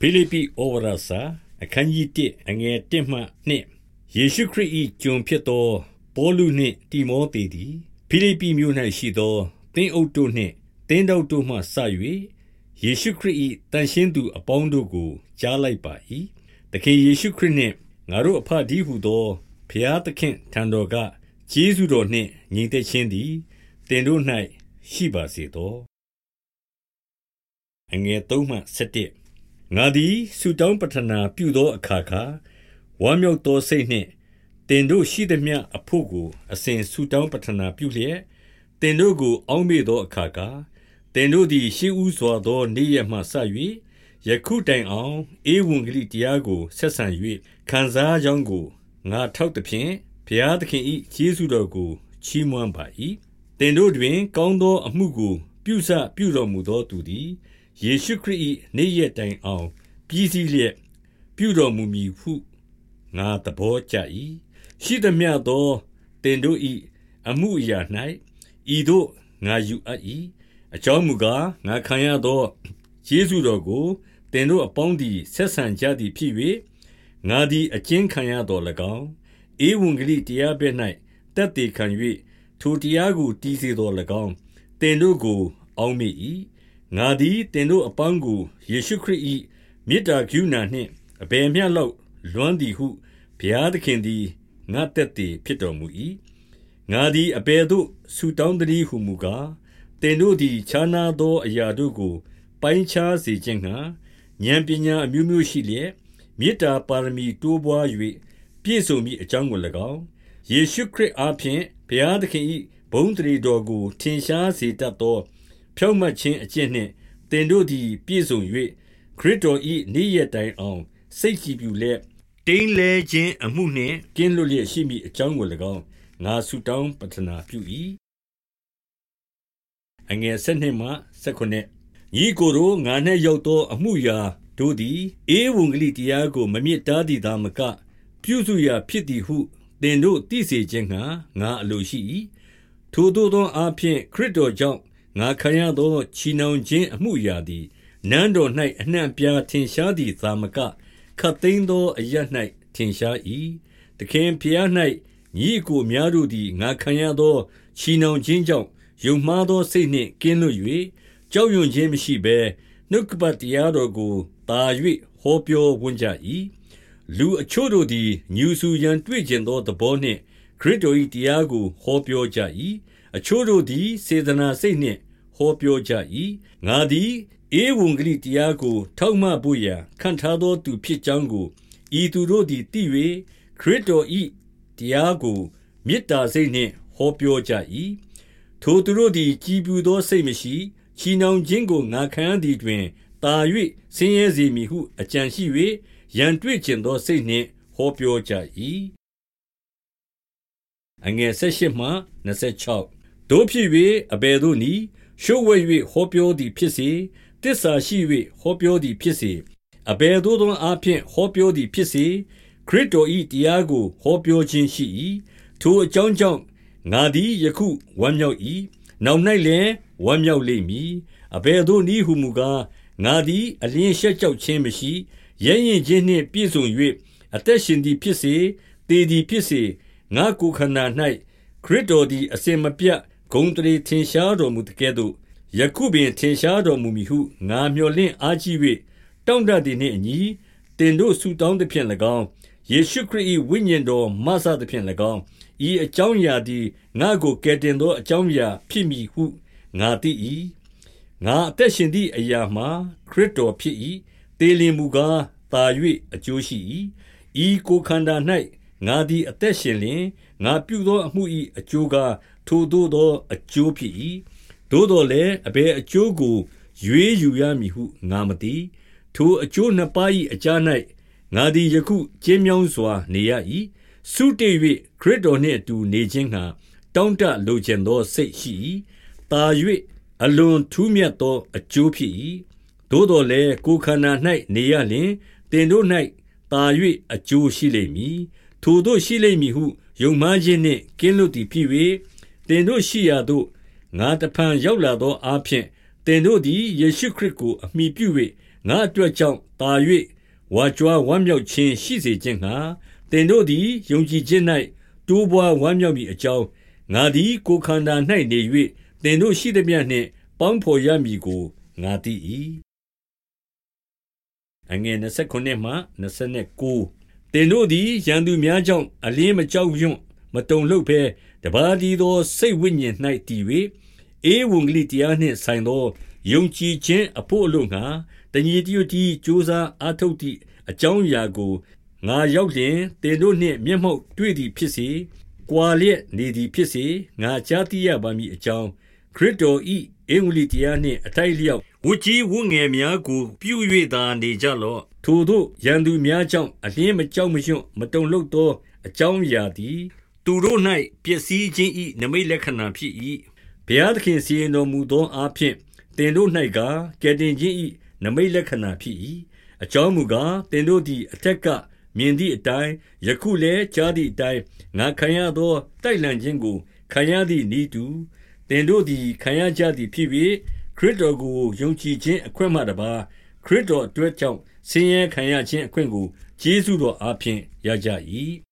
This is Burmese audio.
ဖိလိပ္ပိဩဝါဒစာအခန်းကြီး1အငယ်1မှ2ယေရှုခရစ်၏ကျွန်ဖြစ်သောပေါလုနှင့်တိမောသေသည်ဖိလိပ္ပိမြို့၌ရှိသောသင်းအုပ်တို့နှင့်သင်းတော်တို့မှဆ၍ယေရှုခရစ်၏တန်ရှင်းသူအပေါင်းတို့ကိုကြားလိုက်ပါ၏သခင်ယေရှုခရစ်နှင့်ငါတို့အဖဒီဟုသောဖျားသခင်ထံတော်ကကျေးဇူးတော်နှင့်ညီသက်ခြင်းသည်တင်တို့၌ရှိပါစေသောအငယ်3မှ7 ငါသည်ဆုတောင်းပတနာပြုသောအခါခါဝမ်းမြောက်သောစိတ်နှင့်တင်တို့ရှိသည်မြအဖို့ကို အစဉ်ဆုတောင်းပတနာပြုလျက်တင်တို့ကို အောင်းမေသောအခါခါတင်တို့သည်ရှေးဥစွာသော နေ့ရက်မှစ၍ယခုတိုင်အောင်ဧဝံဂေလိတရားကိုဆက်ဆံ၍ခံစားကြောင်းကိုငါထောက်သည်ဖြင့်ဘုရားသခင်၏ကျေးဇူးတော်ကိုချီးမွမ်းပါ၏တင်တို့တွင် ကောင်းသောအမှုကို ပြုစပြုတော်မူသောသူသည် ယေရှုခရစ်၏နေ့ရက်တိုင်အောင်ပြီးစီးလျက်ပြုတော်မူမည်ဟုငါသဘောကျ၏ရှိသမျှသောတင်တို့၏အမှုအရာ၌ဤသို့ငါယူအပ်၏အကြောင်းမူကားငါခံရသောယေရှုတော်ကိုတင်တို့အပေါင်းသည်ဆက်ဆံကြသည်ဖြစ်၍ငါသည်အကျဉ်းခံရတော်၎င်းဧဝံဂေလိတရားဘက်၌တက်တည်ခံ၍ထိုတရားကိုတည်စေတော်၎င်းတင်တို့ကို အောင်းမိ၏ ငါသည်တင်တို့အပေါင်းကိုယေရှုခရစ်၏မေတ္တာကရုဏာနှင့်အဘယ်မျှလောက်လွမ်းသည်ဟုဘုရားသခင်သည်ငါတက်တည်ဖြစ်တော်မူ၏ငါသည်အဘယ်သို့ဆူတောင်းသည်ဟုမူကားတင်တို့သည်ခြားနာသောအရာတို့ကို ပိုင်းခြားစေခြင်းငှာဉာဏ်ပညာအမျိုးမျိုးရှိလျက်မေတ္တာပါရမီတိုးပွား၍ပြည့်စုံမည်အကြောင်းကို၎င်းယေရှုခရစ်အားဖြင့်ဘုရားသခင်၏ဘုန်းတည်တော်ကို ထင်ရှားစေတတ်သော ဖြောင့်မတ်ခြင်းအကျင့်နှင့်သင်တို့သည် ပြည့်စုံ၍ခရစ်တော်၏နေ့ရက်တိုင်အောင်စိတ်ကြည်ဖြူလျက်တိမ်လဲခြင်းအမှုနှင့်ကင်းလွတ်လျက်ရှိမည်အကြောင်းကို၎င်းငါဆုတောင်းပတနာပြု၏အငယ်7မှ19ညီကိုတို့ငါ၌ရောက်သောအမှုရာတို့သည်ဧဝံဂေလိတရားကို မမြစ်တားသည်သာမက ပြုစုရာဖြစ်သည်ဟုသင်တို့သိစေခြင်းငှာငါအလိုရှိ၏ထိုသို့သောအဖြစ်ခရစ်တော်ကြောင့် ငါခံရသောချီနှောင်ခြင်းအမှုရာသည်နန်းတော်၌အနှံ့ပြားထင်ရှားသည်သာမကခတ်သိမ်းသောအရ၌ထင်ရှား၏သခင်ဖျား၌ညီကိုများတို့သည်ငါခံရသောချီနှောင်ခြင်းကြောင့်ယုံမှားသောစိတ်နှင့်ကင်းလွတ်၍ကြောက်ရွံ့ခြင်းမရှိဘဲနှုတ်ကပတ်တရားတော်ကိုတာ၍ဟောပြောဝန်းကြ၏လူအချို့တို့သည်ညူဆူရန်တွေ့ကျင်သောသဘောနှင့်ခရစ်တော်၏တရားကိုဟောပြောကြ၏အချို့တို့သည်စေတနာစိတ်နှင့် ဟောပြောကြ၏ငါသည်ဧဝံဂေလိတရားကို ထောက်မဖို့ရာခံထားသောသူဖြစ်ကြောင်းကိုဤသူတို့သည်သိ၍ခရစ်တော်၏တရားကိုမေတ္တာစိတ်နှင့်ဟောပြောကြ၏ထိုသူတို့သည်ကြည်ပြူသောစိတ်မရှိချီနှောင်ခြင်းကိုငါခံရသည်တွင်တာ၍ဆင်းရဲစေမည်ဟုအကြံရှိ၍ရန်တွေ့ကျင်သောစိတ်နှင့်ဟောပြောကြ၏အငယ်၁၈မှ26တို့ဖြစ်၍အဘယ်သို့နည်း ရှုဝဲ၍ဟောပြောသည်ဖြစ်စေတစ္ဆာရှိ၍ဟောပြောသည်ဖြစ်စေအဘယ်သို့သောအားဖြင့်ဟောပြောသည်ဖြစ်စေခရစ်တော်၏တရားကိုဟောပြောခြင်းရှိ၏ထိုအကြောင်းကြောင့်ငါသည်ယခုဝမ်းမြောက်၏နောက်၌လည်းဝမ်းမြောက်လိမ့်မည်အဘယ်သို့နည်းဟုမူကားငါသည်အလင်းရှက်ကြောက်ခြင်းမရှိရဲရင်ခြင်းနှင့်ပြည့်စုံ၍အသက်ရှင်သည်ဖြစ်စေတည်သည်ဖြစ်စေငါကိုယ်ခန္ဓာ၌ခရစ်တော်သည်အစဉ်မပြတ် ဂုံတရေထင်ရှားတော်မူတဲ့ကဲ့သို့ယခုပင်ထင်ရှားတော်မူမည်ဟုငါမျှော်လင့်အားကြီး၍တောင့်တသည်နှင့်အညီတင်တို့ဆုတောင်းသဖြင့်၎င်းယေရှုခရစ်၏ဝိညာဉ်တော်မဆသဖြင့်၎င်းဤအကြောင်းအရာသည်ငါကိုကယ်တင်သောအကြောင်းအရာဖြစ်မည်ဟုငါသိ၏ငါအသက်ရှင်သည့်အရာမှာခရစ်တော်ဖြစ်၏တေလင်မူကားသာ၍အကျိုးရှိ၏ဤကိုခန္ဓာ၌ငါသည်အသက်ရှင်လျင် ငါပြုသောအမှု၏အကျိုးကားထိုသို့သောအကျိုးဖြစ်၏သို့တော်လည်းအဘယ်အကျိုးကိုရွေးယူရမည်ဟုငါမသိထိုအကျိုးနှစ်ပါး၏အကြား၌ငါသည်ယခုကျင်းမြောင်းစွာနေရ၏စုတည်၍ခရစ်တော်နှင့်အတူနေခြင်းဟာတောင့်တလိုချင်သောစိတ်ရှိ၏တာ၍အလွန်ထူးမြတ်သောအကျိုးဖြစ်၏သို့တော်လည်းကိုယ်ခန္ဓာ၌နေရလျင်တင်တို့၌တာ၍အကျိုးရှိလိမ့်မည်ထိုတို့ရှိလိမ့်မည်ဟု ယုံမှားခြင်းနှင့်ကင်းလွတ်သည်ဖြစ်၍တင်တို့ရှိရာသို့ငါတဖန်ရောက်လာသောအားဖြင့်တင်တို့သည်ယေရှုခရစ်ကိုအမိပြု၍ငါအတွက်ကြောင့်တာ၍ဝါကြွားဝမ်းမြောက်ခြင်းရှိစေခြင်းငှာသင်တို့သည်ယုံကြည်ခြင်း၌တိုးပွားဝမ်းမြောက်မည်အကြောင်းငါသည်ကိုခန္ဓာ၌နေ၍သင်တို့ရှိသည်မြနှင့်ပေါင်းဖော်ရမည်ကိုငါသိ၏အငယ်29မှ29သ င်တို့သည်ရန်သူများကြောင့်အလင်းမကြောက်ရွံ့မတုန်လှုပ်ဘဲတပါးဒီသောစိတ်ဝိညာဉ်၌တည်၍ဧဝံဂေလိတရားနှင့်ဆိုင်သောယုံကြည်ခြင်းအဖို့အလို့ငှာတညီတညွတ်တီစ조사အားထုတ်သည့်အကြောင်းအရာကိုငါရောက်လျင်သင်တို့နှင့်မျက်မှောက်တွေ့သည်ဖြစ်စေကွာလျက်နေသည်ဖြစ်စေငါကြားသိရပါမည်အကြောင်းခရစ်တော်ဤအင်္ဂလိတရားနှင့်အထိုက်လျောက် ဝကြီးဝငယ်များကို ပြု၍သာနေကြလော့ထိုတို့ရန်သူများကြောင့်အလင်းမကြောက်မရွံ့မတုန်လှုပ်သောအကြောင်းအရာသည်သူတို့၌ပျက်စီးခြင်းဤနမိတ်လက္ခဏာဖြစ်၏ဘုရားသခင်စီရင်တော်မူသောအားဖြင့်တင်တို့၌ကကယ်တင်ခြင်းဤနမိတ်လက္ခဏာဖြစ်၏အကြောင်းမူကားတင်တို့သည်အထက်ကမြင်သည့်အတိုင်းယခုလည်းကြားသည့်အတိုင်းငါခံရသောတိုက်လန့်ခြင်းကိုခံရသည့်ဤတူတင်တို့သည်ခံရကြသည်ဖြစ်၍ ခရစ်တော်ကိုယုံကြည်ခြင်းအခွင့်မှတပါခရစ်တော်အတွက်ကြောင့်ဆင်းရဲခံရခြင်းအခွင့်ကိုကျေးဇူးတော်အားဖြင့်ရကြ၏